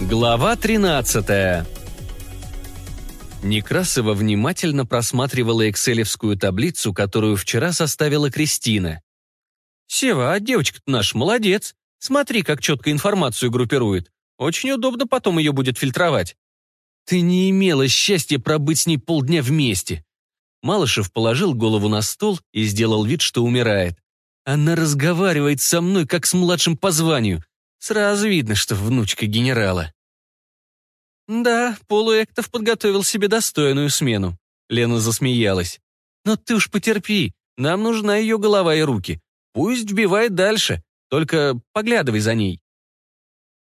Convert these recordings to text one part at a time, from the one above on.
Глава 13 Некрасова внимательно просматривала экселевскую таблицу, которую вчера составила Кристина. «Сева, а девочка-то наш молодец. Смотри, как четко информацию группирует. Очень удобно потом ее будет фильтровать». «Ты не имела счастья пробыть с ней полдня вместе». Малышев положил голову на стол и сделал вид, что умирает. «Она разговаривает со мной, как с младшим по званию. Сразу видно, что внучка генерала. Да, Полуэктов подготовил себе достойную смену. Лена засмеялась. Но ты уж потерпи, нам нужна ее голова и руки. Пусть вбивает дальше, только поглядывай за ней.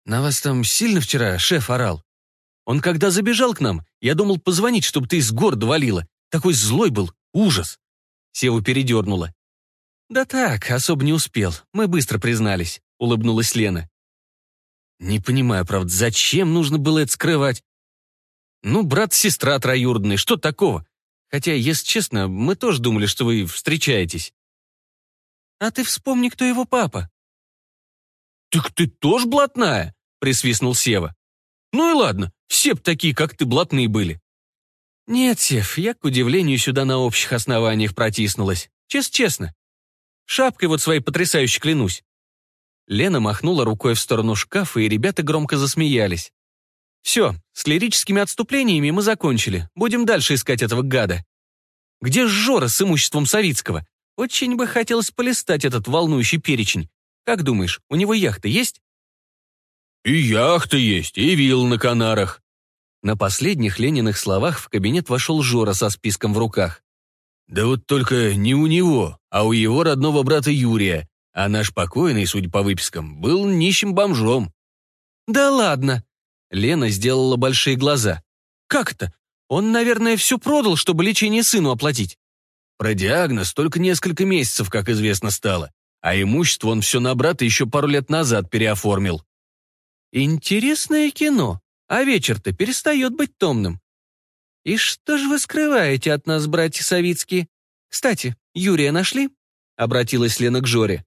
На вас там сильно вчера шеф орал? Он когда забежал к нам, я думал позвонить, чтобы ты из города валила. Такой злой был, ужас. Севу передернула. Да так, особо не успел, мы быстро признались, улыбнулась Лена. Не понимаю, правда, зачем нужно было это скрывать? Ну, брат-сестра троюродные, что такого? Хотя, если честно, мы тоже думали, что вы встречаетесь. А ты вспомни, кто его папа. Так ты тоже блатная? Присвистнул Сева. Ну и ладно, все б такие, как ты, блатные были. Нет, Сев, я, к удивлению, сюда на общих основаниях протиснулась. Честно-честно. Шапкой вот своей потрясающе клянусь. Лена махнула рукой в сторону шкафа, и ребята громко засмеялись. «Все, с лирическими отступлениями мы закончили. Будем дальше искать этого гада. Где Жора с имуществом Савицкого? Очень бы хотелось полистать этот волнующий перечень. Как думаешь, у него яхта есть?» «И яхта есть, и вилл на Канарах». На последних Лениных словах в кабинет вошел Жора со списком в руках. «Да вот только не у него, а у его родного брата Юрия. А наш покойный, судя по выпискам, был нищим бомжом. «Да ладно!» Лена сделала большие глаза. «Как это? Он, наверное, все продал, чтобы лечение сыну оплатить». Про диагноз только несколько месяцев, как известно стало. А имущество он все на брата еще пару лет назад переоформил. «Интересное кино. А вечер-то перестает быть томным. И что же вы скрываете от нас, братья Савицкие? Кстати, Юрия нашли?» Обратилась Лена к Жоре.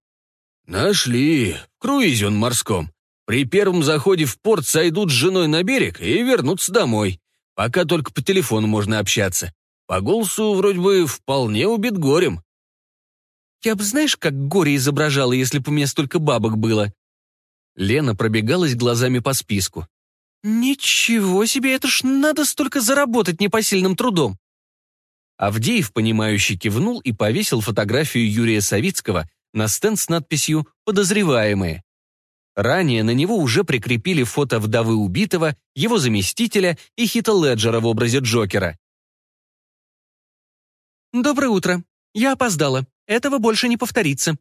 «Нашли. В круизе он морском. При первом заходе в порт сойдут с женой на берег и вернутся домой. Пока только по телефону можно общаться. По голосу вроде бы вполне убит горем». «Я бы знаешь, как горе изображала, если бы у меня столько бабок было?» Лена пробегалась глазами по списку. «Ничего себе, это ж надо столько заработать непосильным трудом!» Авдеев, понимающий, кивнул и повесил фотографию Юрия Савицкого на стенд с надписью «Подозреваемые». Ранее на него уже прикрепили фото вдовы убитого, его заместителя и Хита Леджера в образе Джокера. «Доброе утро. Я опоздала. Этого больше не повторится».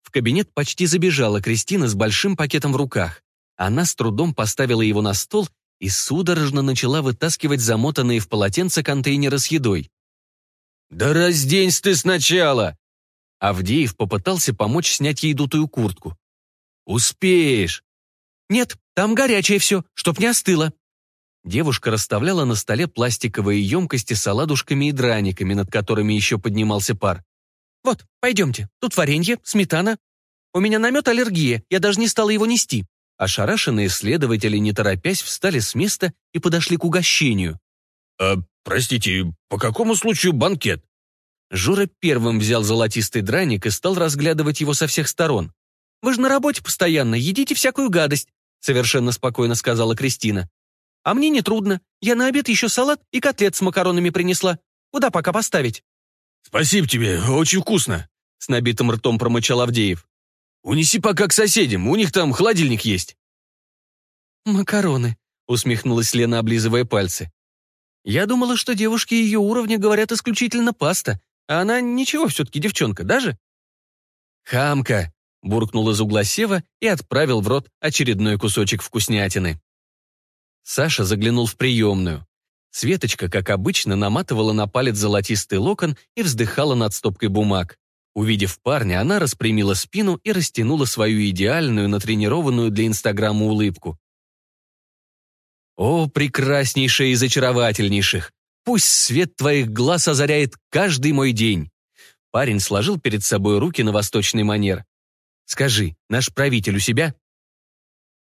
В кабинет почти забежала Кристина с большим пакетом в руках. Она с трудом поставила его на стол и судорожно начала вытаскивать замотанные в полотенце контейнеры с едой. «Да разденься ты сначала!» Авдеев попытался помочь снять ей дутую куртку. «Успеешь!» «Нет, там горячее все, чтоб не остыло». Девушка расставляла на столе пластиковые емкости с оладушками и драниками, над которыми еще поднимался пар. «Вот, пойдемте, тут варенье, сметана. У меня намет аллергия, я даже не стала его нести». Ошарашенные следователи, не торопясь, встали с места и подошли к угощению. «А, простите, по какому случаю банкет?» Жора первым взял золотистый драник и стал разглядывать его со всех сторон. «Вы же на работе постоянно, едите всякую гадость», совершенно спокойно сказала Кристина. «А мне не трудно. Я на обед еще салат и котлет с макаронами принесла. Куда пока поставить?» «Спасибо тебе, очень вкусно», с набитым ртом промычал Авдеев. «Унеси пока к соседям, у них там холодильник есть». «Макароны», усмехнулась Лена, облизывая пальцы. «Я думала, что девушки ее уровня говорят исключительно паста, а она ничего все-таки девчонка, даже?» «Хамка!» — буркнул из угла Сева и отправил в рот очередной кусочек вкуснятины. Саша заглянул в приемную. Светочка, как обычно, наматывала на палец золотистый локон и вздыхала над стопкой бумаг. Увидев парня, она распрямила спину и растянула свою идеальную, натренированную для Инстаграма улыбку. «О, прекраснейшая из очаровательнейших! Пусть свет твоих глаз озаряет каждый мой день. Парень сложил перед собой руки на восточный манер. Скажи, наш правитель у себя?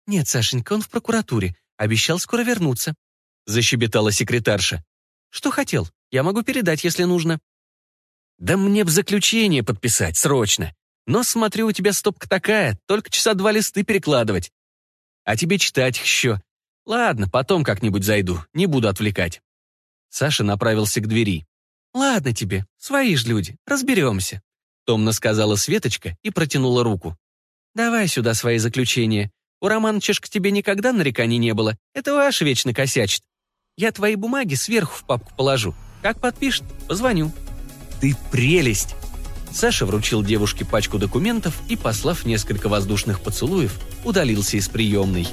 Нет, Сашенька, он в прокуратуре. Обещал скоро вернуться», — защебетала секретарша. «Что хотел? Я могу передать, если нужно». «Да мне б заключение подписать, срочно. Но смотрю, у тебя стопка такая, только часа два листы перекладывать. А тебе читать еще. Ладно, потом как-нибудь зайду, не буду отвлекать». Саша направился к двери. «Ладно тебе, свои ж люди, разберемся», — томно сказала Светочка и протянула руку. «Давай сюда свои заключения. У Романыча тебе никогда нареканий не было, это ваш вечно косячит. Я твои бумаги сверху в папку положу. Как подпишет, позвоню». «Ты прелесть!» Саша вручил девушке пачку документов и, послав несколько воздушных поцелуев, удалился из приемной.